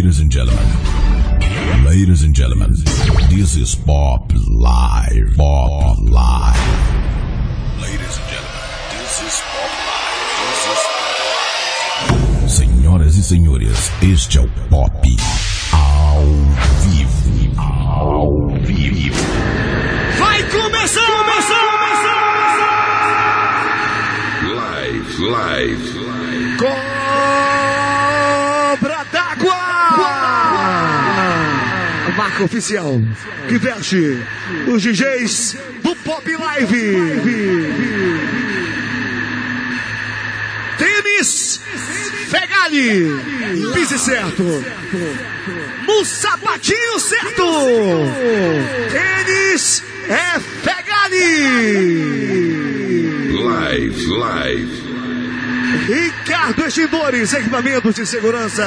Ladies and gentlemen, ladies and gentlemen, this is Pop Live. Pop Live. Ladies and gentlemen, this is Pop Live. This is Senhoras e senhores, este é o Pop ao vivo. Ao vivo. Vai começar! Começar! Live, live. Cobra oficial que veste os DJs do Pop Live. Tênis Fegali, pise certo. No sapatinho certo. Tênis é Fegali. Live, live. Ricardo Extintores, equipamentos de segurança.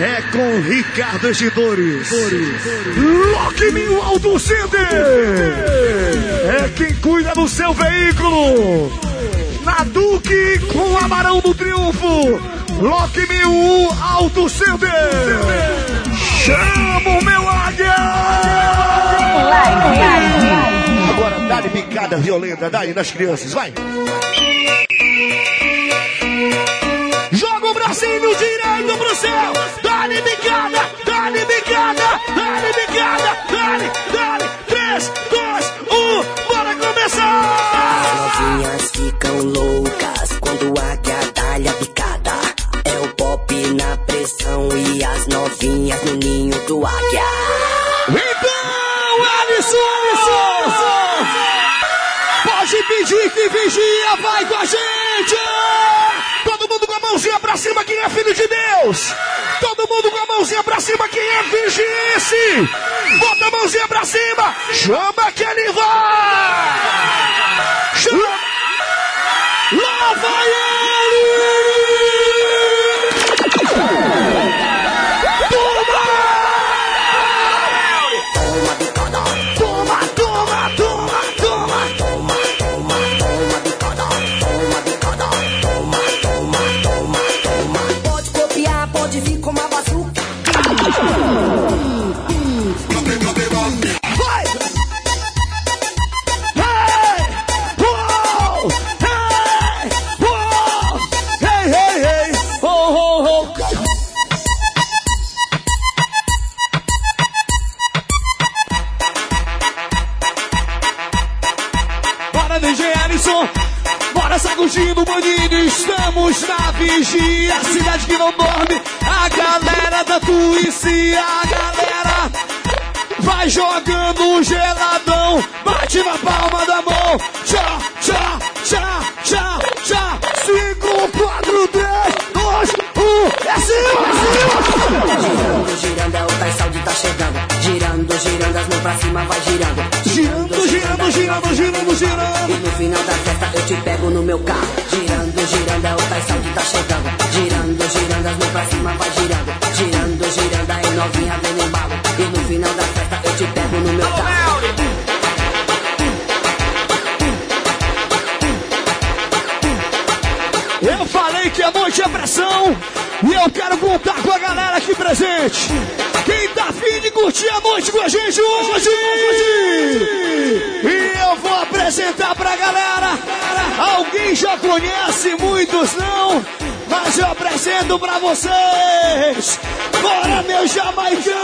É com Ricardo Extintores. Lock Me Auto Center. É quem cuida do seu veículo. Na Duque com Amarão do Triunfo. Lock Me Auto Center. Chama o meu águia. Agora dá-lhe picada violenta, dá-lhe nas crianças, vai. Bracinho direito pro céu. Dá-lhe bicada, dá-lhe bicada, dá-lhe bicada, dá-lhe, dá-lhe. 3, 2, 1, bora começar! novinhas ficam loucas quando a águia dá-lhe a picada. É o pop na pressão e as novinhas no ninho do águia. Então, Alisson! Pode pedir que vigia, vai com a gente! Deus! Todo mundo com a mãozinha pra cima, quem é vigiense! Bota a mãozinha pra cima! Chama que ele vai! Apresentar pra galera. Alguém já conhece, muitos não. Mas eu apresento pra vocês. Bora, meu jamaicano!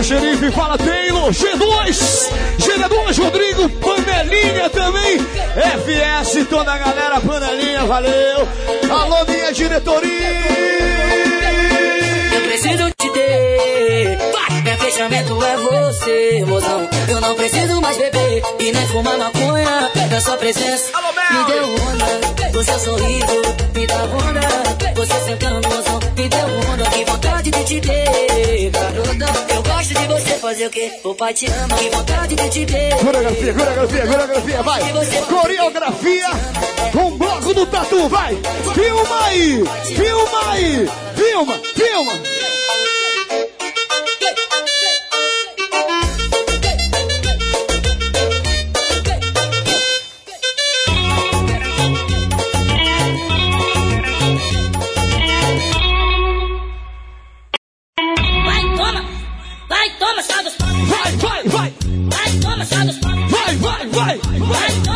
Fala xerife, fala Taylor, G2, G2, Rodrigo, panelinha também, FS, toda a galera, panelinha, valeu. Alô, minha diretoria. Eu preciso te ter. Meu fechamento é você, mozão. Eu não preciso mais beber e nem fumar maconha. Da sua presença me deu onda. Do seu sorriso me dá onda. Você sentando, mozão, me deu onda. Que vontade de te ter, garota. Gosto de você fazer o quê? O pai te ama. Que vontade de te ter. Coreografia, coreografia, coreografia, vai. Coreografia com bloco do tatu, vai. Filma aí, filma aí, filma, filma. Vai,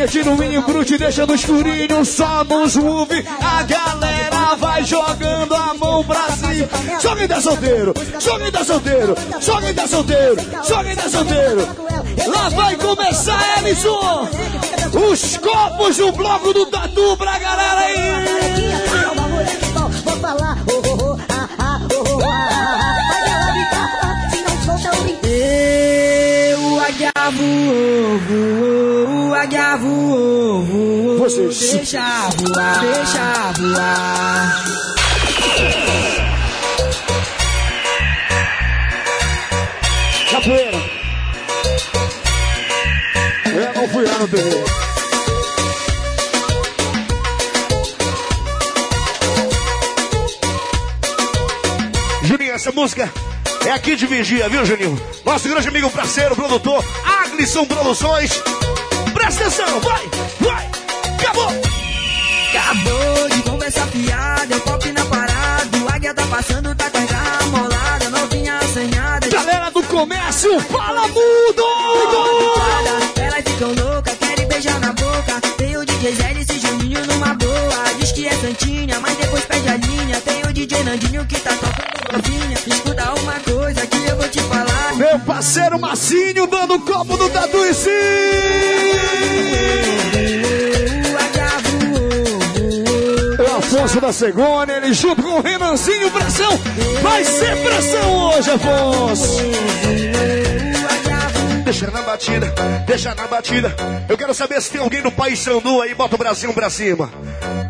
joga tira o mini brute, deixa no escurinho, só nos move. A galera vai jogando a mão pra cima. Quem tá solteiro, quem tá solteiro, quem tá solteiro, quem tá solteiro. Lá vai começar, Ellison! Os copos do bloco do Tatu pra galera aí! Vocês. Deixa voar, deixa voar. Capoeira! Eu não fui lá no terreiro. Juninho, essa música é aqui de Vigia, viu, Juninho? Nosso grande amigo parceiro, produtor, Aglisson Produções. Presta atenção, vai, vai, acabou! Acabou de conversar fiada, eu pop na parada. O águia tá passando, tá carregada, molada, novinha assanhada. Galera do comércio, fala mudo! Elas ficam loucas, querem beijar na boca. Tem o DJ Zé e Juninho numa boa. Diz que é santinha, mas depois perde a linha. Tem o DJ Nandinho que tá tocando novinha. Escuta uma coisa que eu vou te falar. Meu parceiro Massinho dando copo do Tatu Afonso da Segona, ele junto com o Renanzinho, pressão! Vai ser pressão hoje, Afonso! Deixa na batida, deixa na batida. Eu quero saber se tem alguém do Pai Sandu aí, bota o bracinho pra cima.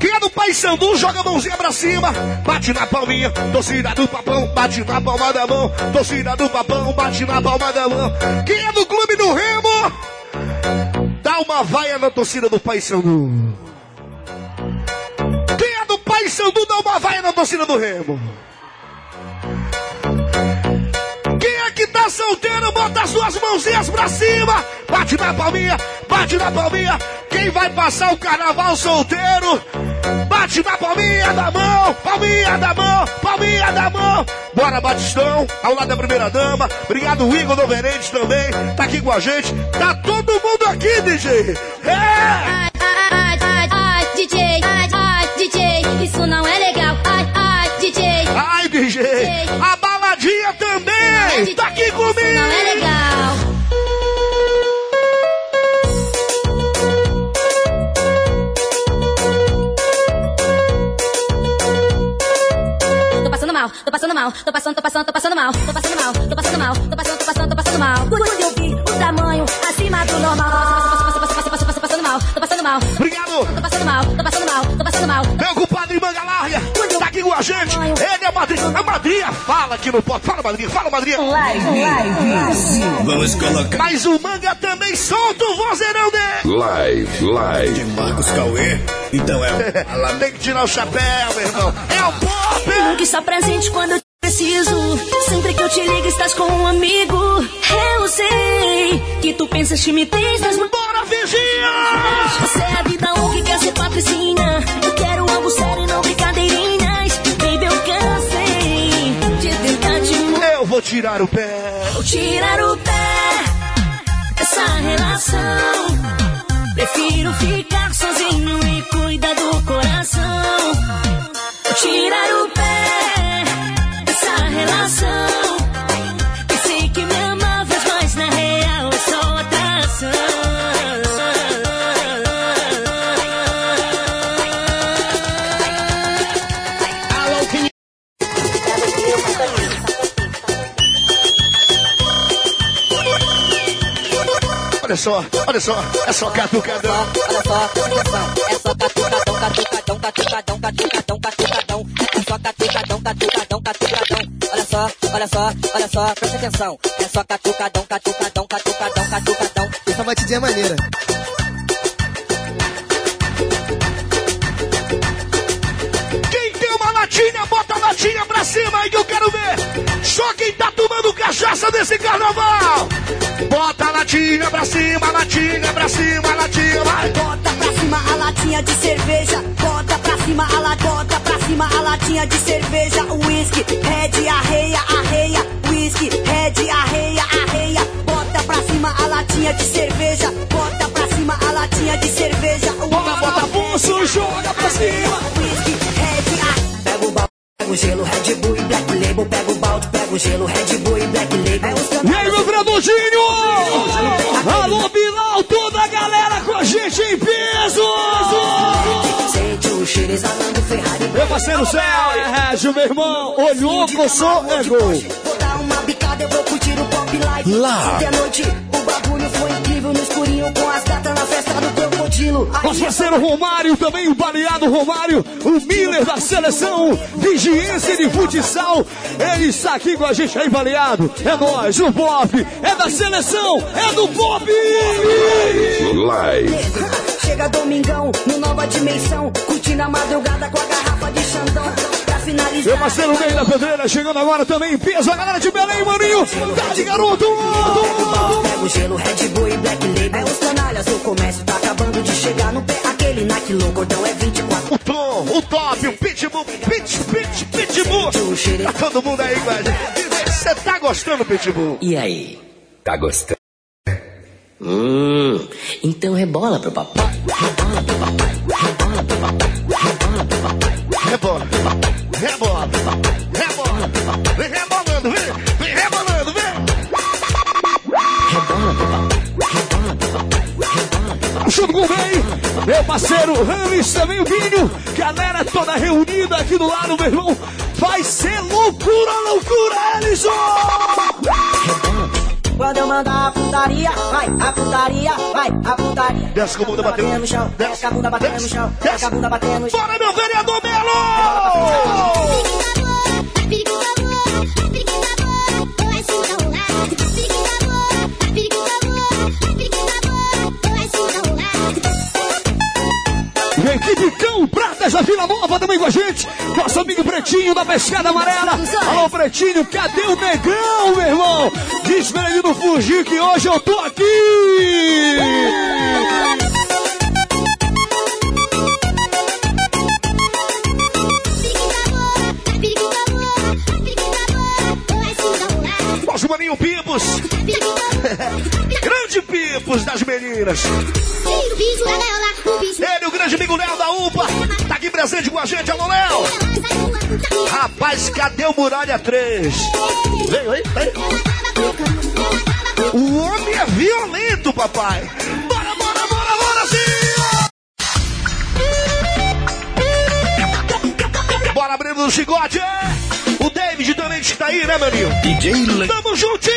Quem é do Pai Sandu, joga a mãozinha pra cima. Bate na palminha, torcida do papão, bate na palma da mão. Torcida do papão, bate na palma da mão. Quem é do Clube do Remo? Dá uma vaia na torcida do Pai Sandu. Pai Sandu, dá uma vaia na torcida do Remo. Quem é que tá solteiro, bota as duas mãozinhas pra cima. Bate na palminha, bate na palminha. Quem vai passar o carnaval solteiro? Bate na palminha da mão, palminha da mão, palminha da mão. Bora, Batistão, ao lado da primeira dama. Obrigado, Igor Noverente também. Tá aqui com a gente. Tá todo mundo aqui, DJ. É! Também. Tá aqui isso não é comigo. legal. Tô passando mal. tô passando mal, tô passando, tô passando, tô passando mal, tô passando mal, tô passando mal, tô passando, tô passando, tô passando mal. Quando eu vi o tamanho acima do normal. Tô passando mal, tô passando mal, Obrigado. tô passando mal, tô passando mal, a gente. Ele é a madrinha. A madrinha fala aqui no pode. Fala, madrinha. Fala, madrinha. Vamos colocar Mas o Manga também solta o vozeirão dele. live, live. Marcos Cauê. Então é. Tem que tirar o chapéu, meu irmão. É o pop. Nunca está presente quando eu te preciso. Sempre que eu te ligo, estás com um amigo. Eu sei que tu pensas que me tens nas mãos. Bora, vigia! Você é a vida um que quer ser patricinha. Tirar o pé. Tirar o pé dessa relação. Prefiro ficar sozinho e cuidar do coração. Vou tirar o pé dessa relação. Só, olha só. É só catucadão. Olha só, atenção, é só catucadão, catucadão, catucadão, catucadão, catucadão. É só catucadão, catucadão, catucadão. Olha só, olha só, olha só, presta atenção. É só catucadão, catucadão, catucadão, catucadão. Essa batidinha é maneira. Quem tem uma latinha, bota a latinha pra cima aí que eu quero ver. Só quem tá tomando cachaça nesse carnaval. Bota a latinha pra cima, latinha pra cima, latinha, vai. Bota pra cima a latinha de cerveja. Bota pra cima a la, bota pra cima a latinha de cerveja. Whisky, red, arreia, arreia. Whisky, red, arreia, arreia. Bota pra cima a latinha de cerveja. Bota pra cima a latinha de cerveja. Bota, bota pulso, joga pra cima. Whisky, red, arreia. Pega o balde, pega o gelo, Red Bull e Black Label. Pega o balde, pega o gelo, Red Bull Gradudinho! Alô, Bilal, toda a galera com a gente em peso! Meu parceiro Céu, é Régio, meu irmão. Olhou, coçou, é gol. Lá. Ontem à noite, o bagulho foi incrível no escurinho com as gatas na festa do. Aí, Nosso parceiro Romário, também o baleado Romário, o Miller da seleção, vigilância de futsal. Ele está aqui com a gente aí, baleado. É nós, o Pop, é da seleção, é do Pop! Live. Chega domingão, no nova dimensão, curtindo a madrugada com a garrafa de Xandão. Finalizar. Meu parceiro meio da pedreira, chegando agora também em peso, a galera de Belém, maninho. Tá de garoto! Pega o gelo, Red Bull e Black Label. É os canalhas, o comércio tá acabando de chegar no pé. Aquele Nike louco, cordão é 24. O Tom, o Top, o Pitbull, Pit, Pit, Pitbull. Tá todo mundo aí com a gente. Você tá gostando, Pitbull? E aí? Tá gostando? Hum, então rebola pro papai. Rebola pro papai. Rebola pro papai. Rebola pro papai. Rebola, rebola, rebola. Vem rebolando, vem, vem rebolando, vem. Rebola. Rebola. Rebola. Junto com o Bem, meu parceiro Rames, também o Vinho. Galera toda reunida aqui do lado, meu irmão. Vai ser loucura, loucura, Ellison! Quando eu mandar a putaria, vai, a putaria, vai, a putaria. Desce com a bunda batendo. no chão, desce com a bunda batendo no chão, desce com a bunda batendo no chão. Bora, meu vereador Melo! E Da Vila Nova também com a gente. Nosso amigo Pretinho da Pescada Amarela. Alô, Pretinho, cadê o negão, meu irmão? Diz pra ele não fugir que hoje eu tô aqui! Maninho Pipos, grande Pipos das meninas. Ele, o grande amigo Léo da UPA, tá aqui presente com a gente, alô Léo. Rapaz, cadê o Muralha 3? Vem, vem. O homem é violento, papai. Bora, bora, bora, bora sim! Bora abrindo o chicote. O Leite tá aí, né, maninho? DJ Leite. Tamo juntinho!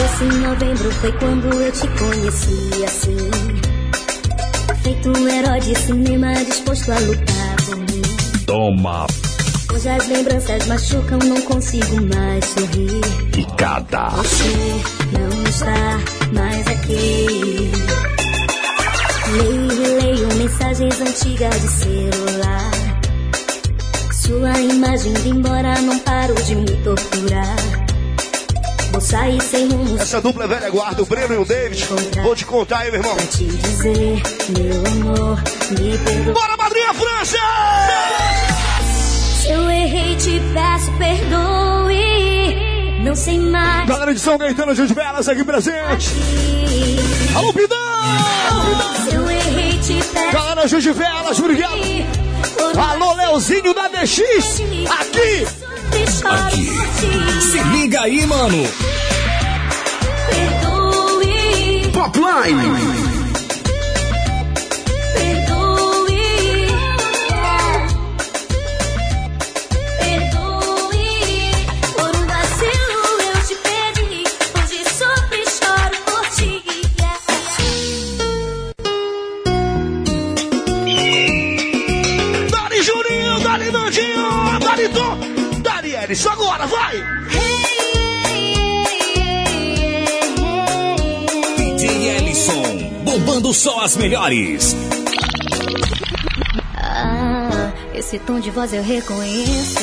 Nesse novembro foi quando eu te conheci assim. Feito um herói de cinema disposto a lutar por mim. Toma Hoje as lembranças machucam, não consigo mais sorrir. picada. Você não está mais aqui. Leio e leio mensagens antigas de celular. Sua imagem indo embora, não paro de me torturar. Vou sair sem rumo Essa dupla é velha guarda, o Breno e o David. Vou te contar aí, meu irmão. pra te dizer, meu amor, me perdoa. Bora, madrinha França! Se eu errei, te peço perdoe. Não sei mais. Galera de São Gaetano de Belas aqui presente. Alô, Pidão! Se eu errei, te peço Galera de Velas, obrigado. Alô, Leozinho da DX, aqui. Aqui. Se liga aí, mano. Popline. Elis, agora vai! DJ Ellison. Bombando só as melhores. Ah, esse tom de voz eu reconheço.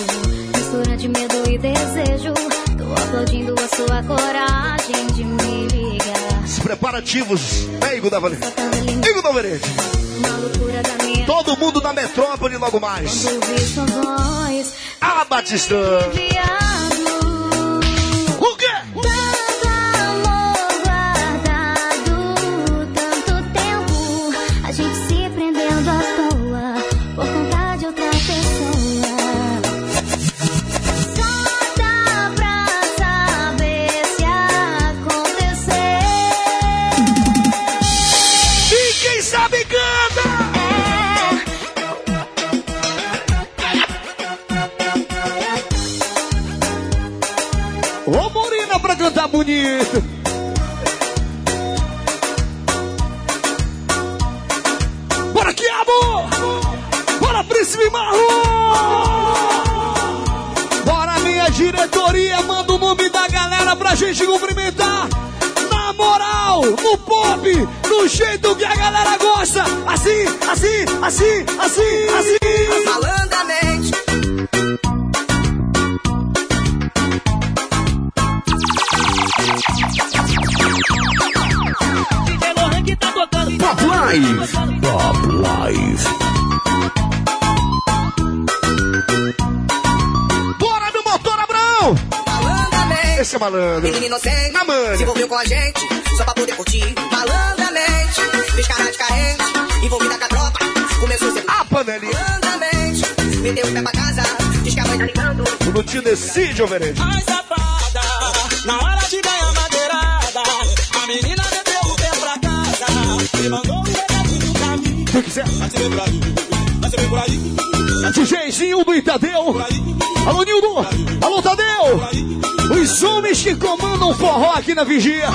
Mistura de medo e desejo. Tô aplaudindo a sua coragem de me ligar. Os preparativos, é Igor da Valente. Igor da Valente. Todo mundo na metrópole logo mais. Quando eu vi sua voz, Ah, Batistão. Te decide, ô Verede. Ai, safada, na hora de ganhar madeirada, a menina meteu o pé pra casa e mandou um recadinho pra mim. Se quiser. Vai ser por aí, vai ser por aí, DJzinho do Itadeu. Alô, Nildo. Alô, Tadeu. Os homens que comandam forró aqui na vigia.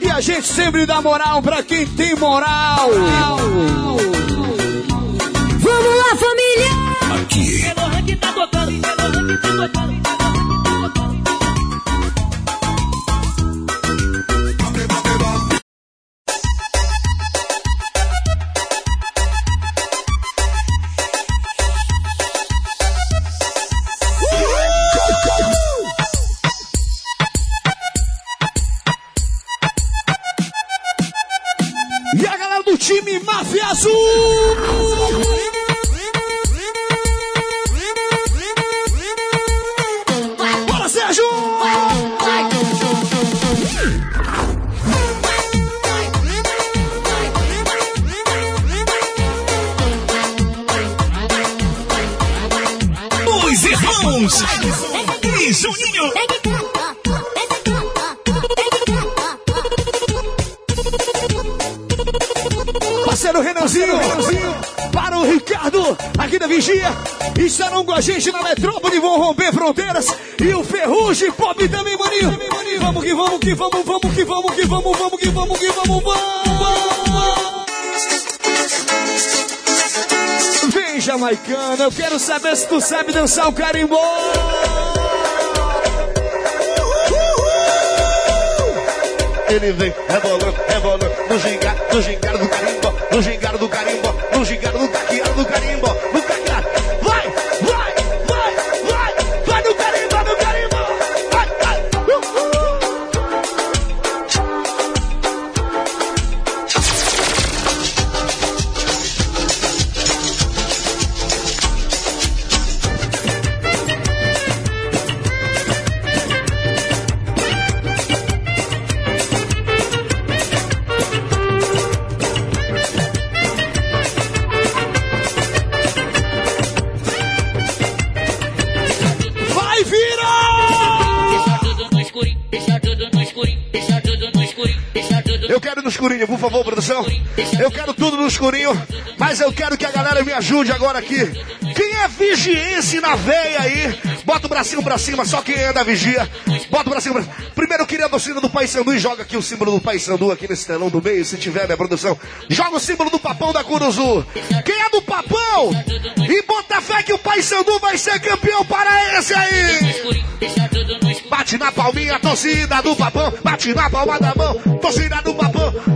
E a gente sempre dá moral pra quem tem moral. Vamos lá, família! Aqui. Para o Ricardo, aqui da Vigia, estarão com a gente na metrópole, vão romper fronteiras. E o Ferrugem Pop também, maninho. Vamos que vamos, que vamos, vamos que vamos, que vamos, vamos que vamos, que vamos, vamos. Vem, jamaicana, eu quero saber se tu sabe dançar o carimbó. Ele vem rebolando, rebolando no gingar, no gingar do carimbo, no gingar do carimbo, no gingar do caqueado do carimbo, escurinho, por favor, produção. Eu quero tudo no escurinho, mas eu quero que a galera me ajude agora aqui. Quem é vigiense na veia aí? Bota o bracinho pra cima, só quem é da vigia. Bota o bracinho pra cima. Primeiro eu queria a torcida do Pai Sandu e joga aqui o símbolo do Pai Sandu aqui nesse telão do meio, se tiver, minha produção. Joga o símbolo do Papão da Curuzu. Quem é do Papão? E bota fé que o Pai Sandu vai ser campeão para esse aí. Bate na palminha, torcida do papão. Bate na palma da mão, torcida do papão.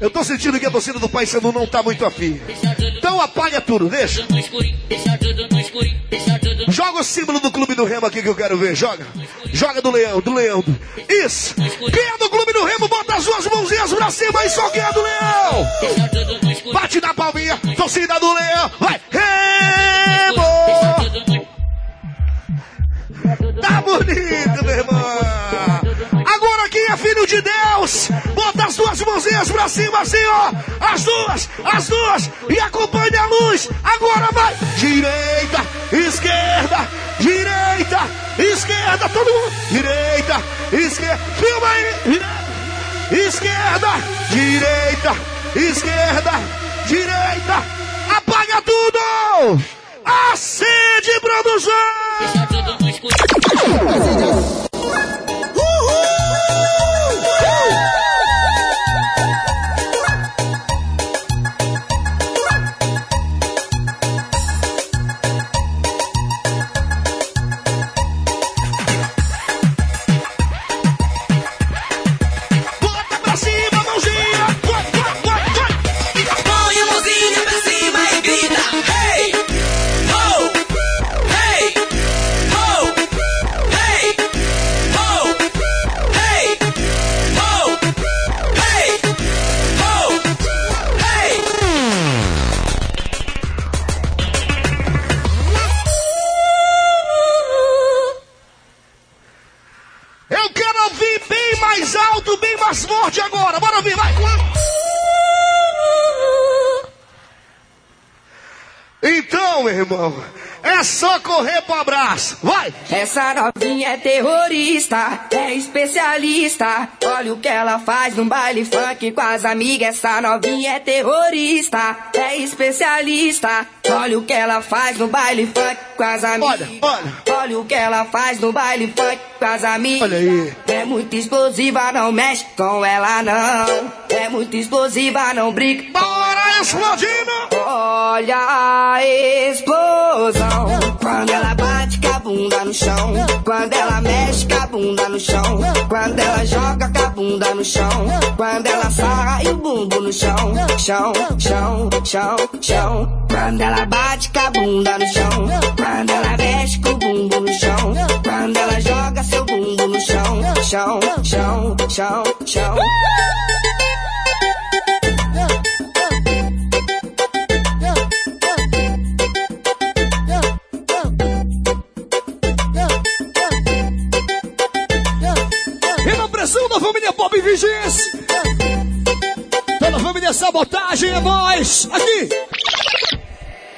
Eu tô sentindo que a torcida do Paysandu não tá muito afim. Então apaga tudo, deixa. Joga o símbolo do clube do Remo aqui que eu quero ver. Joga. Joga do Leão, do Leão. Isso. Quem é do clube do Remo, bota as duas mãozinhas pra cima e só quem é do Leão. Bate na palminha, torcida do Leão. Vai. Remo! Tá bonito, meu irmão. É filho de Deus, bota as duas mãozinhas pra cima assim, ó. As duas, as duas. E acompanhe a luz. Agora vai. Direita, esquerda, direita, esquerda. Todo mundo. Direita, esquerda. Filma aí. Esquerda, direita, esquerda, direita. Apaga tudo. Acende, produção. Bota Vai. Essa novinha é terrorista, é especialista. Olha o que ela faz no baile funk com as amigas. Essa novinha é terrorista, é especialista. Olha o que ela faz no baile funk com as amigas. Olha, olha. Olha o que ela faz no baile funk com as amigas. Olha aí. É muito explosiva, não mexe com ela não. É muito explosiva, não brinca. Bora explodindo. Olha a explosão Quando ela bate com a bunda no chão Quando ela mexe com a bunda no chão Quando ela joga com a bunda no chão Quando ela sarra e o bumbo no chão Chão, chão, chão, chão Quando ela bate com a bunda no chão Quando ela mexe com o bumbo no chão Quando ela joga seu bumbo no chão Chão, chão, chão, chão E na pressão da família Pop Vigis. Toda a família Sabotagem é nós. Aqui.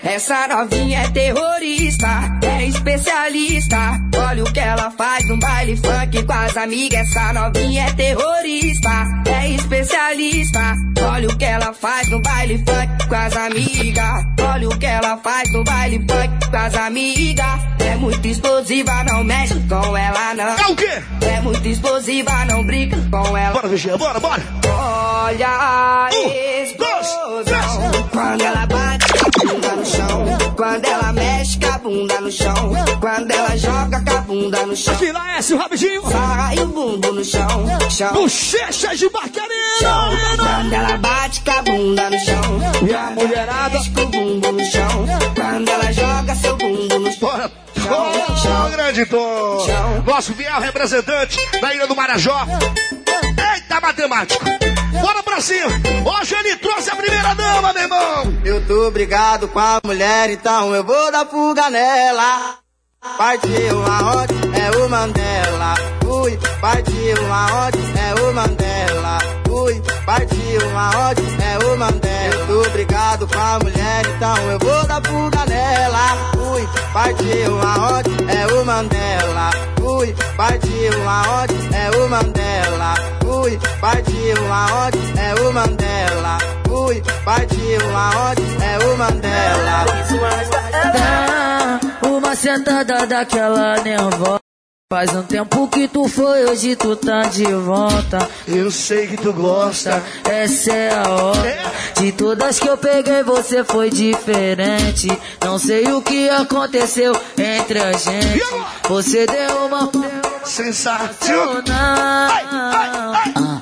Essa novinha é terrorista, é especialista. Olha o que ela faz no baile funk com as amigas. Essa novinha é terrorista, é especialista. Olha o que ela faz no baile funk com as amigas. Olha o que ela faz no baile funk com as amigas. É muito explosiva, não mexe com ela não. É o quê? É muito explosiva, não brinca com ela. Bora, Vigia, bora, bora. Olha a Um, dois, três. explosão. Quando ela bate com a bunda no chão. Quando ela mexe com a bunda no chão. Quando ela joga com a bunda no chão. Aqui lá, S, rapidinho. Sai o bumbum no chão. Chão. Bochecha de barcareiro. Quando ela bate com a bunda no chão. E a mulherada. Com o bumbum no chão. Quando ela joga seu bumbum no chão. Bora. Ô, grande Tom. Tchau. Nosso fiel representante da Ilha do Marajó. Eita, matemático. Bora pra cima. Hoje ele trouxe a primeira dama, meu irmão. Eu tô brigado com a mulher, então eu vou dar fuga nela. Partiu aonde? É o Mandela. Ui, partiu aonde? É o Mandela. Ui, partiu aonde? É o Mandela. Eu tô brigado com a mulher, então eu vou dar fuga nela. Ui, partiu aonde? É o Mandela. Ui, partiu aonde? É o Mandela. Ui, partiu aonde? É o Mandela. Ui, partiu aonde? É o Mandela. Dá uma sentada daquela nervosa. Faz um tempo que tu foi, hoje tu tá de volta. Eu sei que tu gosta. Essa é a hora. De todas que eu peguei, você foi diferente. Não sei o que aconteceu entre a gente. Você deu uma Sensacional. Uma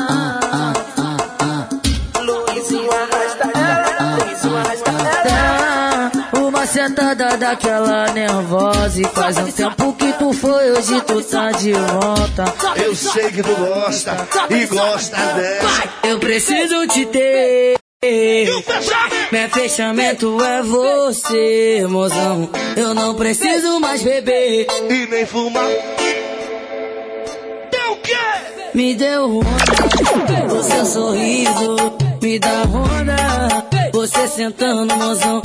sentada daquela nervosa E faz um tempo que tu foi, hoje tu tá de volta Eu sei que tu gosta e gosta dessa. Eu preciso te ter meu fechamento é você, mozão. Eu não preciso mais beber. E nem fumar. Deu o quê? Me deu onda, o seu sorriso me dá onda. Você sentando, mozão,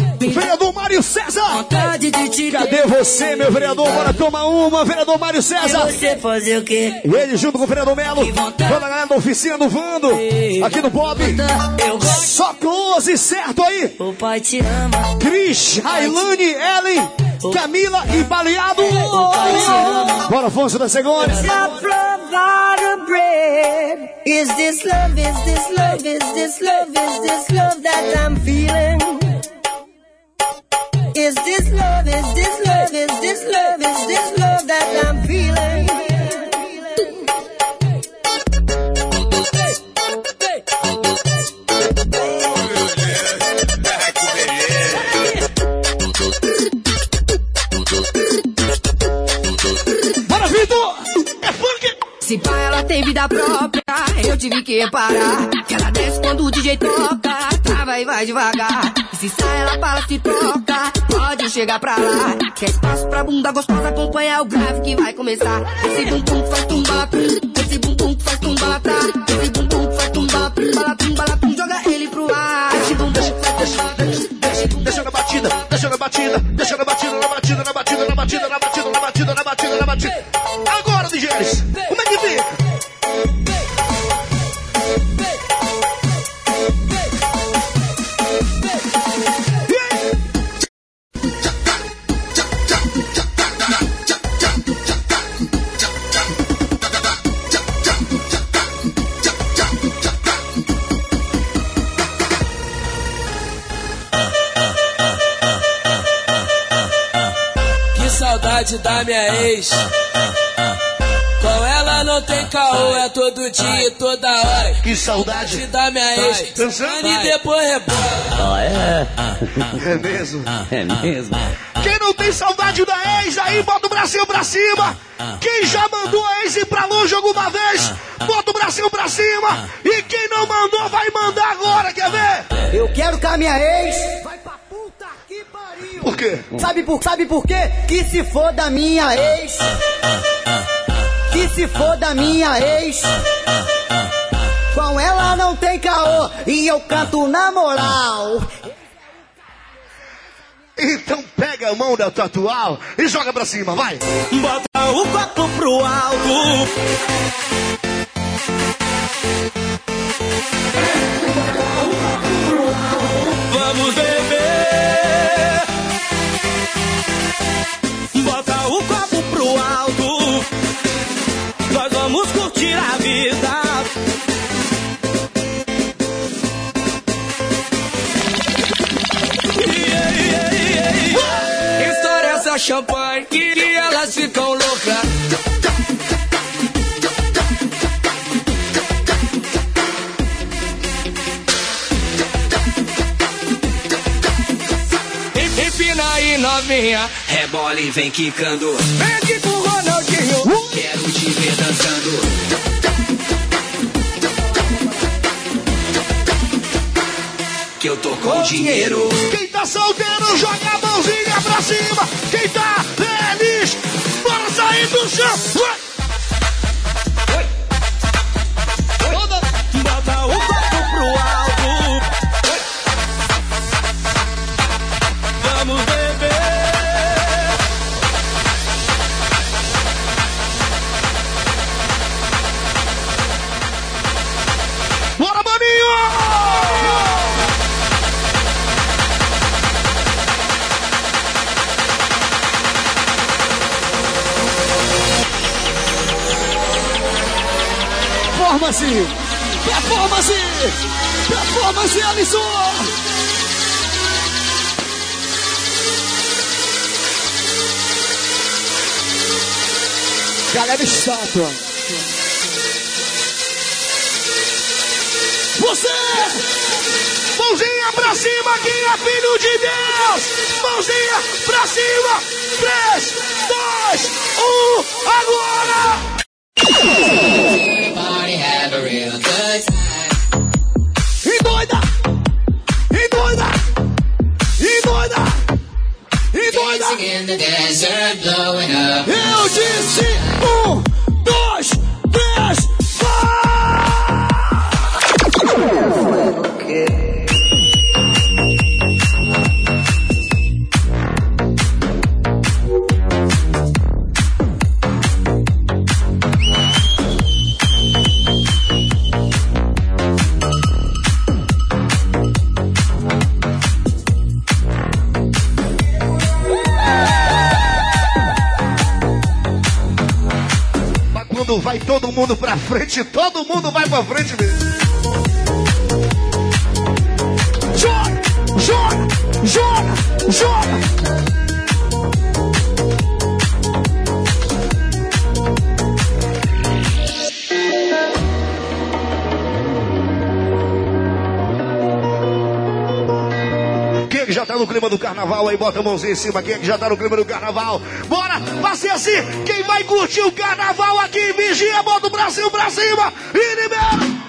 Vereador Mário César. vontade de te Cadê você, meu vereador? Bora tomar uma, vereador Mário E César. você fazer o quê? E ele junto com o vereador Melo, toda a galera da oficina do Vando, aqui no Bob. Só close, certo aí? o pai te ama. Cris, Railane, Ellen, Camila e Baleado. Bora, Afonso da bread. Is this love, is this love, is this love, is this love that I'm feeling? Is this love, is this love, is this love, is this love that I'm feeling? Bora, Vitor! É funk! Se pá, ela tem vida própria, eu tive que reparar. Que ela desce quando o DJ toca, trava e vai devagar. E se sai, ela fala, se toca, pode chegar pra lá. Quer espaço pra bunda gostosa, acompanha o grave que vai começar. Esse bumbum que faz tumba, esse bumbum que faz tumba tá. Esse bumbum que faz tumba, tumba, tumba, tum, joga ele pro ar. Esse bumbum que faz tumba, Deixa na batida, deixa na batida, deixa na batida, na batida, na batida, na batida, na batida, na batida, na batida, na batida. Agora, DJs, como é que fica? Saudade da minha ex. Com ela não tem caô, é todo dia e toda hora. Que saudade. Que da minha ex. Dançando? E depois rebola. É mesmo? É mesmo? Quem não tem saudade da ex aí, bota o bracinho pra cima. Quem já mandou a ex ir pra longe alguma vez, bota o bracinho pra cima. E quem não mandou, vai mandar agora, quer ver? Eu quero que a minha ex vai pra. Por quê? Sabe por, sabe por quê? Que se for da minha ex. Que se for da minha ex. Com ela não tem caô e eu canto na moral. Então pega a mão da tua atual e joga pra cima, vai. Bota o copo pro alto. Novinha. Rebola e vem quicando. Vem aqui com o Ronaldinho. Quero te ver dançando. Que eu tô com dinheiro. Quem tá solteiro, joga a mãozinha pra cima. Quem tá feliz, bora sair do chão. Performance! Performance! Performance, Alisson! Galera estátua. Você! Mãozinha pra cima, quem é filho de Deus! Mãozinha pra cima! 3, 2, 1, agora! E doida! E doida! E doida! E doida! Eu disse um, vai todo mundo pra frente, todo mundo vai pra frente mesmo. joga, joga, joga, joga. No clima do carnaval aí? Bota a mãozinha em cima. Quem é que já tá no clima do carnaval? Bora fazer assim. Quem vai curtir o carnaval aqui, vigia, bota o Brasil pra cima e libera.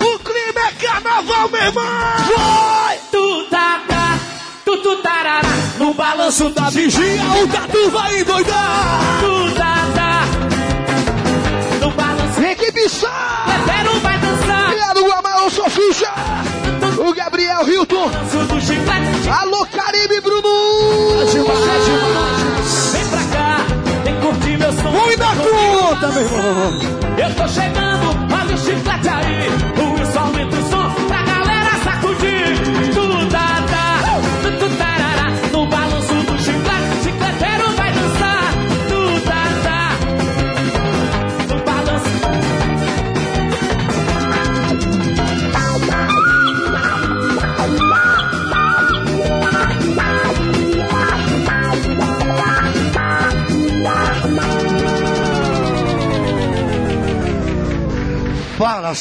O clima é carnaval, meu irmão. Vai! Tu tu tu tarará. No balanço da vigia, o tatu vai endoidar. Tu tá, tá. No balanço. Equipe Sá. Levero vai dançar. Criado o Amaral Sofia. O Gabriel Hilton. Alô, Caribe Bruno. Vem pra cá, vem curtir meu som. Vamos dar conta, meu irmão. Eu tô chegando, olha o chiclete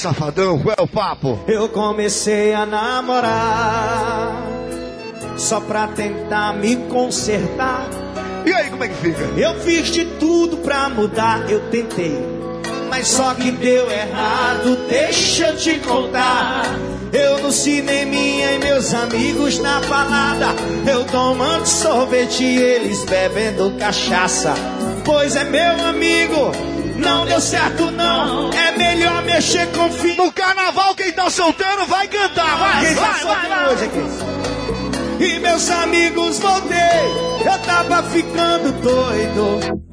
safadão, qual é o papo? Eu comecei a namorar só pra tentar me consertar. E aí, como é que fica? Eu fiz de tudo pra mudar, eu tentei. Mas só que deu errado, deixa eu te contar. Eu no cineminha e meus amigos na balada. Eu tomando sorvete e eles bebendo cachaça. Pois é meu amigo, não deu certo não. É melhor mexer com filho. No carnaval, quem tá solteiro vai cantar, vai, Quem tá vai, vai, solteiro vai. hoje aqui? E meus amigos voltei, eu tava ficando doido.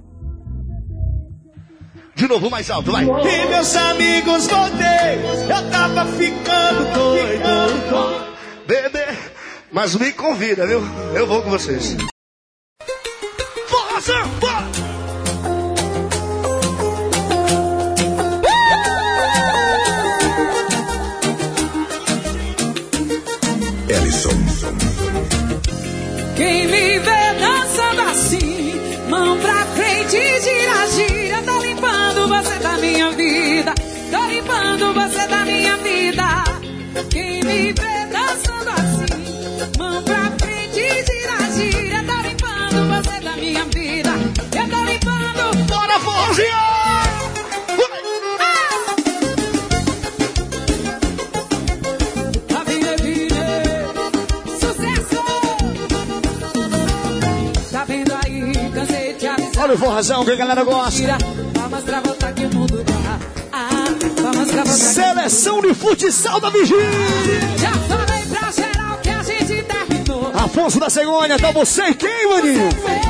De novo, mais alto, vai. E meus amigos voltei, eu tava ficando doido. Bebê, mas me convida, viu? Eu vou com vocês. Forração, bora! Olha o forrazão que a galera gosta. Ah. Seleção de futsal da Vigília. Já falei pra geral que a gente terminou. Afonso da Cegonha, tá você e quem, maninho? Fez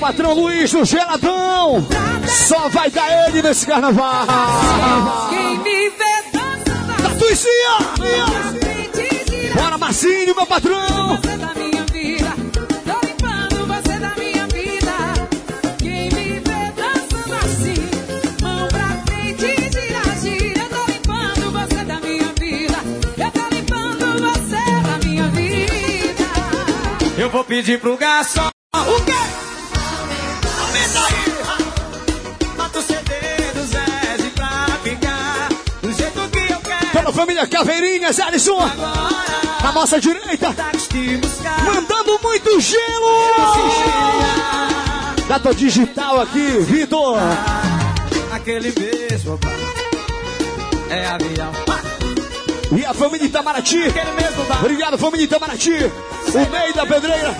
patrão Luiz do Geladão. Só vai dar ele nesse carnaval. Quem me vê dançando Da Tuicinha. Bora, Marcinho, meu patrão. você da minha vida. Tô eu quero. Toda a família Caveirinhas, Alisson. Na nossa direita. Mandando muito gelo. Data digital aqui, Vitor. Aquele mesmo, pai. É avião. E a família Itamaraty. Obrigado, família Itamaraty. O meio da pedreira.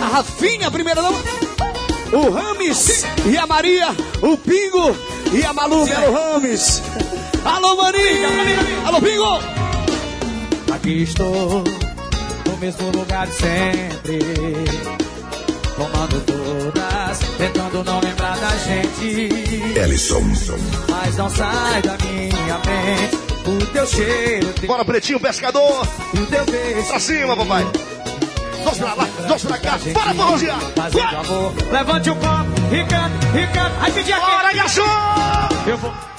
A Rafinha, primeira dama. O Rames e a Maria. O Pingo e a Malu Melo Rames. Alô, Maninho. Alô, Pingo. Aqui estou, no mesmo lugar de sempre. Tomando todas, tentando não lembrar da gente. Ellison. Mas não sai da minha mente o teu cheiro. Bora, pretinho, pescador. E o teu beijo. Pra cima, papai. Dois pra lá, dois pra cá. Fazendo amor. Levante o copo e canta, e canta. Aí pedir aqui. Bora, garçom. Eu vou.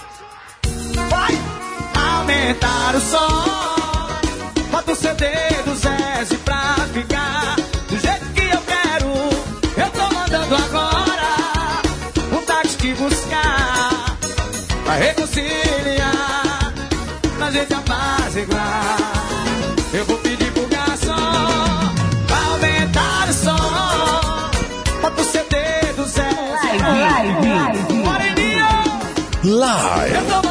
Aumentar o som. Bota o CD do Zé pra ficar do jeito que eu quero. Eu tô mandando agora um táxi te buscar. Vai reconciliar, pra gente apaziguar. Eu vou pedir pro garçom pra aumentar o som. Bota o CD do Zé Moreninho. Live. Eu tô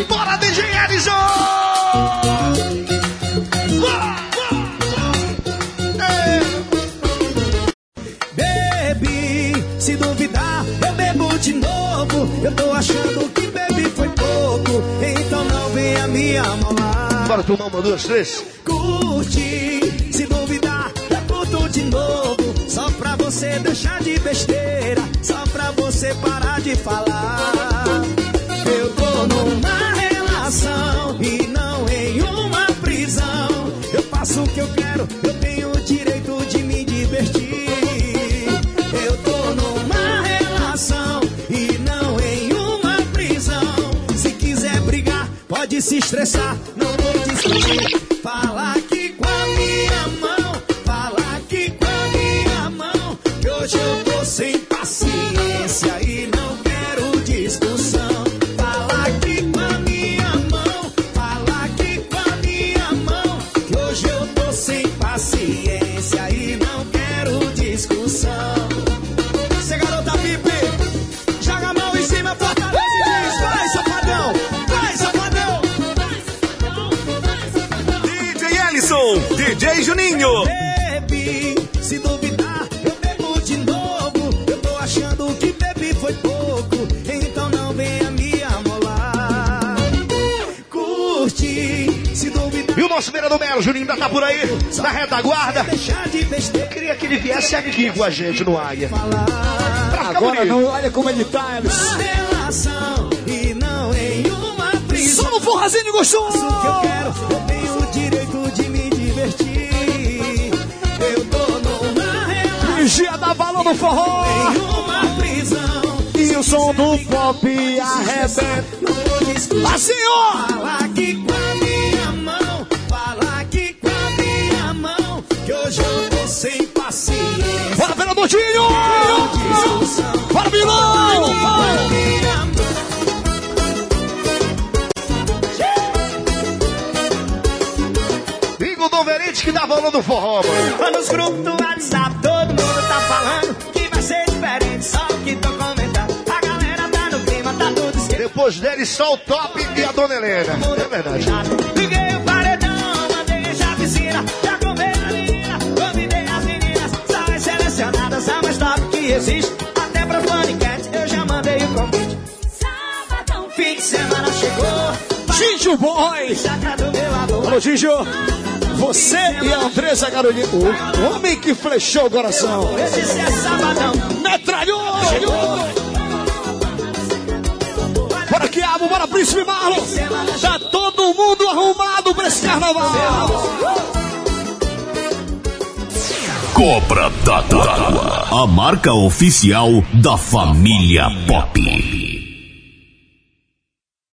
Bora, DJ Ellison. Bebi, se duvidar, eu bebo de novo. Eu tô achando que bebi foi pouco, então não venha me amolar. Bora tomar uma, duas, três. Curte, se duvidar, eu curto de novo. Só pra você deixar de besteira, só pra você parar de falar. Tô numa relação e não em uma prisão. Eu faço o que eu quero, eu tenho o direito de me divertir. Eu tô numa relação e não em uma prisão. Se quiser brigar, pode se estressar, não vou Fala O nosso vereador Melo, Juninho, ainda tá por aí, na retaguarda. Besteira. Queria que ele viesse aqui com a gente no Águia. Pra Agora não, olha como ele tá, Ellison. Uma relação e não em uma prisão. Só no forrazinho gostoso. Que eu quero, eu tenho o direito de me divertir. Eu tô numa relação. Vigia da bala no forró. Em uma prisão. E o som do pop arrebenta. Assim, ó. Fala aqui com a Dinho. Bora, Milão. Igor Doverite que dá valor do forró, mano. Lá nos grupos do WhatsApp, todo mundo tá falando que vai ser diferente, só o que tô comentando. A galera tá no clima, tá tudo esquecido. Depois dele, só o top e a dona Helena. É verdade. Existe. Até pra Funnycat eu já mandei o convite. Sabadão, fim de semana chegou. Gigi Boy. Amor. Alô, Gigi. Você e a Andressa Carolina. O homem que flechou o coração. Esse é sabadão. Metralhou. Bora, Quiabo. Bora, Príncipe Marlon. Tá todo mundo arrumado pra esse carnaval. Cobra d'Água, a marca oficial da família Pop.